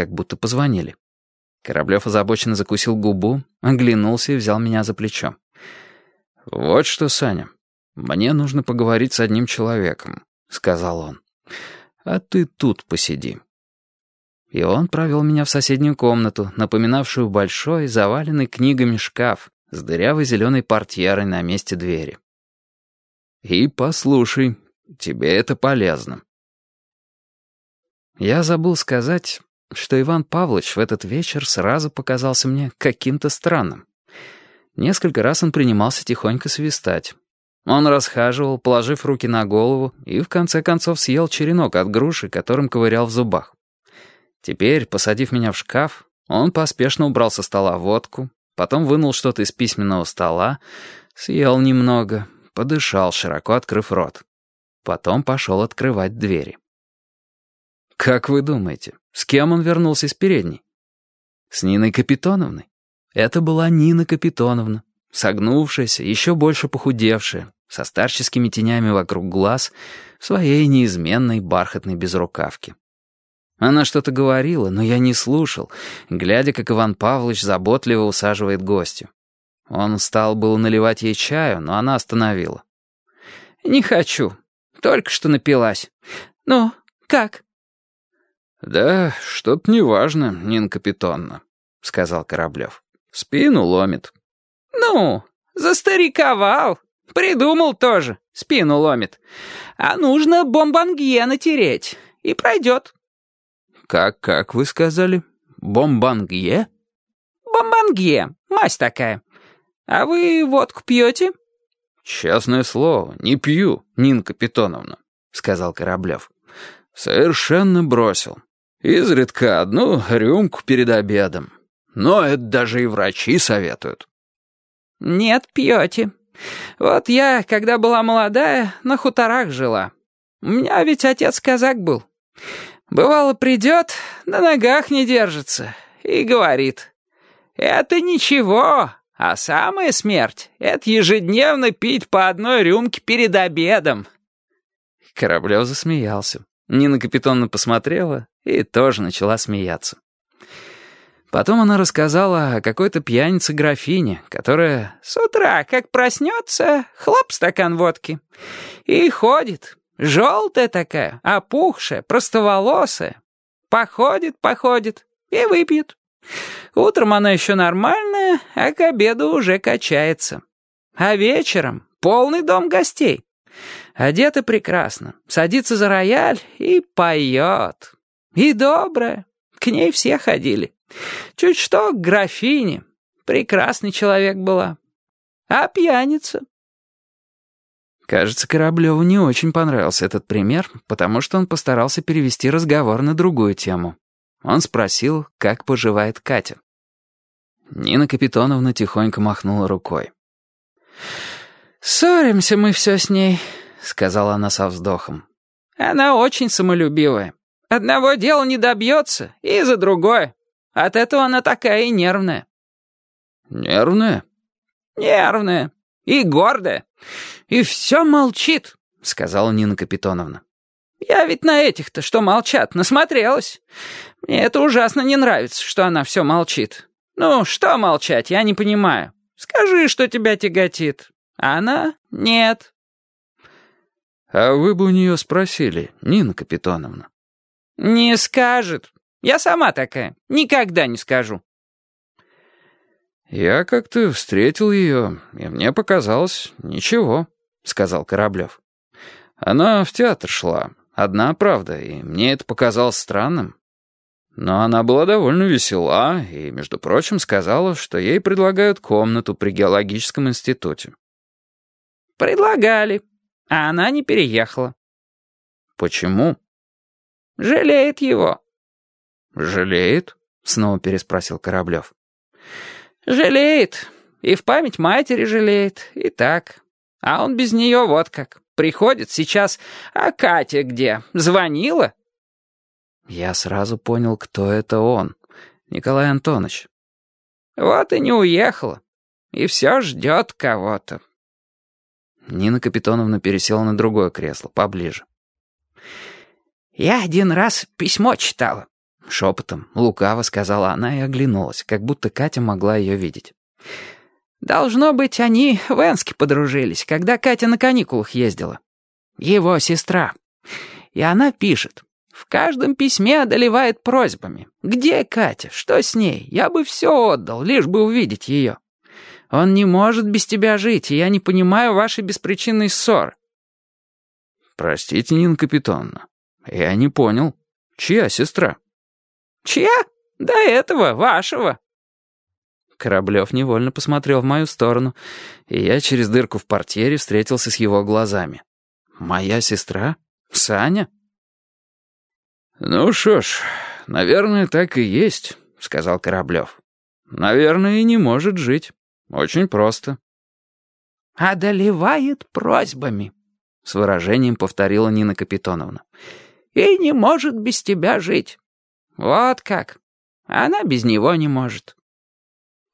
как будто позвонили. Кораблев озабоченно закусил губу, оглянулся и взял меня за плечо. «Вот что, Саня, мне нужно поговорить с одним человеком», — сказал он. «А ты тут посиди». И он провел меня в соседнюю комнату, напоминавшую большой, заваленный книгами шкаф с дырявой зеленой портьерой на месте двери. «И послушай, тебе это полезно». Я забыл сказать, что Иван Павлович в этот вечер сразу показался мне каким-то странным. Несколько раз он принимался тихонько свистать. Он расхаживал, положив руки на голову, и в конце концов съел черенок от груши, которым ковырял в зубах. Теперь, посадив меня в шкаф, он поспешно убрал со стола водку, потом вынул что-то из письменного стола, съел немного, подышал, широко открыв рот. Потом пошел открывать двери. Как вы думаете, с кем он вернулся из передней? С Ниной Капитоновной. Это была Нина Капитоновна, согнувшаяся, еще больше похудевшая, со старческими тенями вокруг глаз, в своей неизменной бархатной безрукавке. Она что-то говорила, но я не слушал, глядя, как Иван Павлович заботливо усаживает гостю. Он стал было наливать ей чаю, но она остановила. «Не хочу. Только что напилась. Ну, как?» «Да, что-то неважно, Нина Капитонна», — сказал Кораблев. «Спину ломит». «Ну, застариковал. Придумал тоже. Спину ломит. А нужно бомбангье натереть. И пройдет». «Как, как вы сказали? Бомбангье?» «Бомбангье. Мазь такая. А вы водку пьете?» «Честное слово, не пью, Нина Капитоновна», — сказал Кораблев. «Совершенно бросил. Изредка одну рюмку перед обедом. Но это даже и врачи советуют. «Нет, пьете. Вот я, когда была молодая, на хуторах жила. У меня ведь отец казак был. Бывало, придет, на ногах не держится, и говорит, «Это ничего, а самая смерть — это ежедневно пить по одной рюмке перед обедом». Кораблев засмеялся. Нина Капитонна посмотрела и тоже начала смеяться. Потом она рассказала о какой-то пьянице-графине, которая с утра, как проснется, хлоп стакан водки. И ходит, желтая такая, опухшая, простоволосая. Походит, походит и выпьет. Утром она еще нормальная, а к обеду уже качается. А вечером полный дом гостей. Одета прекрасно, садится за рояль и поет. И добрая, к ней все ходили. Чуть что, к графине. Прекрасный человек была. А пьяница? Кажется, Кораблеву не очень понравился этот пример, потому что он постарался перевести разговор на другую тему. Он спросил, как поживает Катя. Нина Капитоновна тихонько махнула рукой. «Ссоримся мы все с ней», — сказала она со вздохом. «Она очень самолюбивая. Одного дела не добьется, и за другое. От этого она такая и нервная». «Нервная?» «Нервная. И гордая. И все молчит», — сказала Нина Капитоновна. «Я ведь на этих-то, что молчат, насмотрелась. Мне это ужасно не нравится, что она все молчит. Ну, что молчать, я не понимаю. Скажи, что тебя тяготит. А она — нет». «А вы бы у нее спросили, Нина Капитоновна». «Не скажет. Я сама такая. Никогда не скажу». «Я как-то встретил ее, и мне показалось, ничего», — сказал Кораблев. «Она в театр шла, одна правда, и мне это показалось странным. Но она была довольно весела и, между прочим, сказала, что ей предлагают комнату при геологическом институте». «Предлагали, а она не переехала». «Почему?» Жалеет его». «Жалеет?» — снова переспросил Кораблев. «Жалеет. И в память матери жалеет, и так. А он без нее вот как. Приходит сейчас, а Катя где? Звонила?» Я сразу понял, кто это он. Николай Антонович. «Вот и не уехала. И все ждет кого-то». Нина Капитоновна пересела на другое кресло, поближе. Я один раз письмо читала. Шепотом, лукаво сказала она и оглянулась, как будто Катя могла ее видеть. «Должно быть, они в Энске подружились, когда Катя на каникулах ездила. Его сестра. И она пишет. В каждом письме одолевает просьбами. «Где Катя? Что с ней? Я бы все отдал, лишь бы увидеть ее. Он не может без тебя жить, и я не понимаю вашей беспричинной ссоры». «Простите, Нина Капитоновна, я не понял. Чья сестра?» «Чья? До этого, вашего». Кораблев невольно посмотрел в мою сторону, и я через дырку в портьере встретился с его глазами. «Моя сестра? Саня?» «Ну что ж, наверное, так и есть», — сказал Кораблев. «Наверное, и не может жить. Очень просто». «Одолевает просьбами», — с выражением повторила Нина Капитоновна. «И не может без тебя жить. Вот как. Она без него не может».